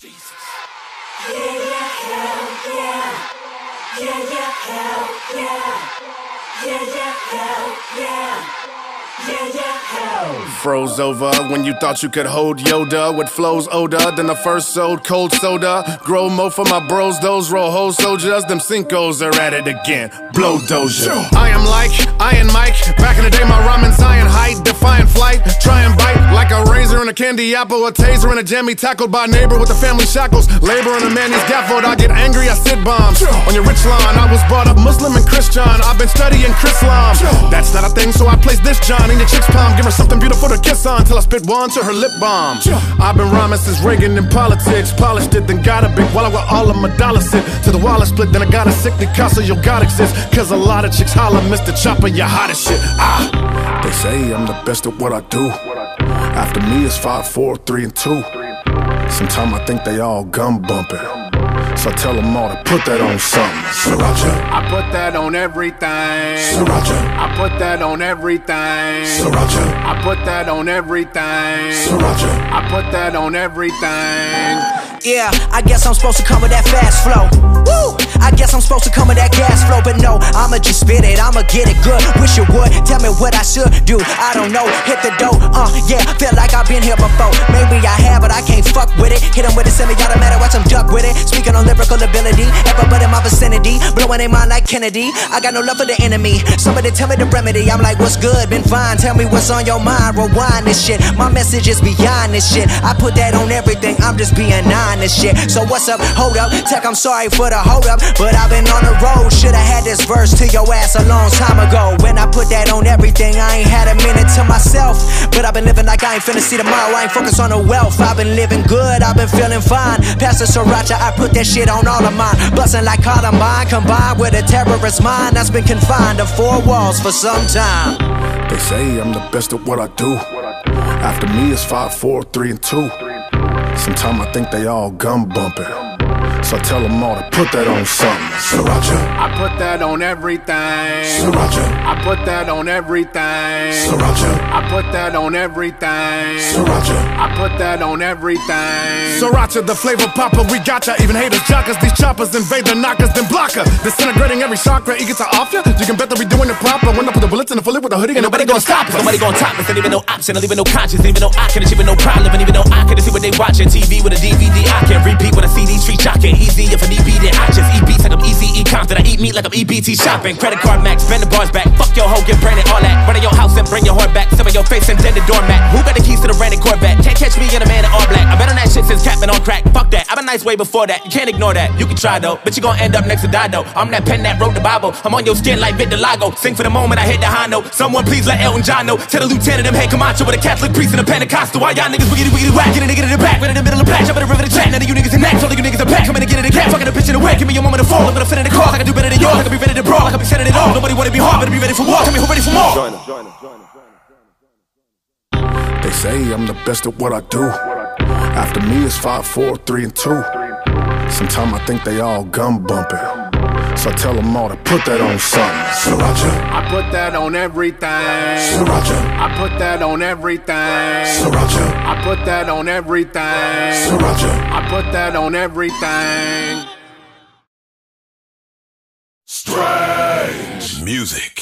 Jesus. Yeah, yeah, hell yeah. Yeah, yeah, hell yeah. Yeah, yeah, hell yeah. Yeah, yeah, hell. Froze over when you thought you could hold Yoda with flows older than the first sold cold soda. Grow mo for my bros, those roll whole soldiers. Them Cincos are at it again. Blow doja. I am like Iron Mike. Back in the day, my ramen's iron height. Defiant flight. Try and bite razor and a candy apple. A taser and a jammy tackled by a neighbor with the family shackles. Labor on a man, he's gaffled. I get angry, I sit bombs. On your rich line, I was brought up Muslim and Christian. I've been studying Chrislam. That's not a thing, so I place this John in your chick's palm. Give her something beautiful to kiss on till I spit one to her lip balm. I've been rhyming since Reagan in politics. Polished it, then got a big while I got all of my dollars sit. To the wallet split, then I got a sickly casa, yo, God exists. Cause a lot of chicks holler, Mr. Chopper, you hot as shit. Ah, they say I'm the best at what I do. After me is five, four, three, and two. Sometimes I think they all gum bumping. So I tell them all to put that on something. Sriracha, I put that on everything. sriracha, I put that on everything. sriracha, I put that on everything. sriracha. I put that on everything. Yeah, I guess I'm supposed to come with that fast flow. Woo! I guess I'm supposed to come with that gas flow, but no, I'ma just spit it, I'ma get it good. Wish it would tell me what I should do. I don't know, hit the dough, uh, yeah, feel like I've been here before. Maybe I have, but I can't fuck with it. Hit 'em with a semi-automatic, watch 'em duck with it. Speaking on lyrical ability, everybody in my vicinity, blowing their mind like Kennedy. I got no love for the enemy. Somebody tell me the remedy. I'm like, what's good? Been fine. Tell me what's on your mind. Rewind this shit. My message is beyond this shit. I put that on everything. I'm just being honest shit. So what's up? Hold up. Tech, I'm sorry for the hold up, but I've been on the road. Shoulda had this verse to your ass a long time ago. When I put that on everything, I ain't had a minute to myself. But I've been living like I ain't finna see tomorrow. I ain't focused on the wealth. I've been living good. I've been feeling fine. Pastor Sriracha, I put that shit on all of mine. Bustin' like Columbine, combined with a terrorist mind that's been confined to four walls for some time. They say I'm the best at what I do. After me is five, four, three, and two. Sometimes I think they all gum bumping. So I tell them all to put that on something. Sriracha, I put that on everything. sriracha, I put that on everything. sriracha, I put that on everything. sriracha. I put that on everything. Sriracha, the flavor popper, we gotcha. Even haters jockers, these choppers invade the knockers, then blocker. Disintegrating every chakra, eager to off ya. You can bet that we doing it proper. When I put the bullets in the fully with the hoodie, ain't nobody gonna stop us. Nobody gonna top us, Ain't even no option, and even no conscience, and even no I can achieve no problem, and even no I can see what they watching. TV with a DVD, I can't repeat what I see these street eat like I'm EBT shopping. Credit card max, spend the bars back. Fuck your hoe, get branded, all that. Run in your house and bring your heart back. Some of your face and then the doormat. Who got the keys to the rented Corvette? Can't catch me in a man in all black. I been on that shit since Captain on crack. Fuck that, I've been nice way before that. You can't ignore that. You can try though, but you gon' end up next to Dido. I'm that pen that wrote the Bible. I'm on your skin like Vitiligo. Sing for the moment I hit the high note. Someone please let Elton John know. Tell the lieutenant them hey Camacho with a Catholic priest and a Pentecostal. Why y'all niggas wiggity wiggity whack? Get a nigga to the back, right in the middle of the patch. Jump in the river to chat. None of you niggas in next. All of you niggas are back. Come in and get in the cat. Fucking a bitch in the way. Give me a moment to fall. I'm gonna fit in the car. I can do better than yours. I can be ready to brawl. I can be setting it all. Nobody wanna be hard. Better be ready for war. Tell me who ready for more. They say I'm the best at what I do. After me is five, four, three, and two. Sometimes I think they all gum bumping. So I tell them all to put that on something. Sriracha, I put that on everything. sriracha, I put that on everything. sriracha, I put that on everything. sriracha. I put that on everything. Music.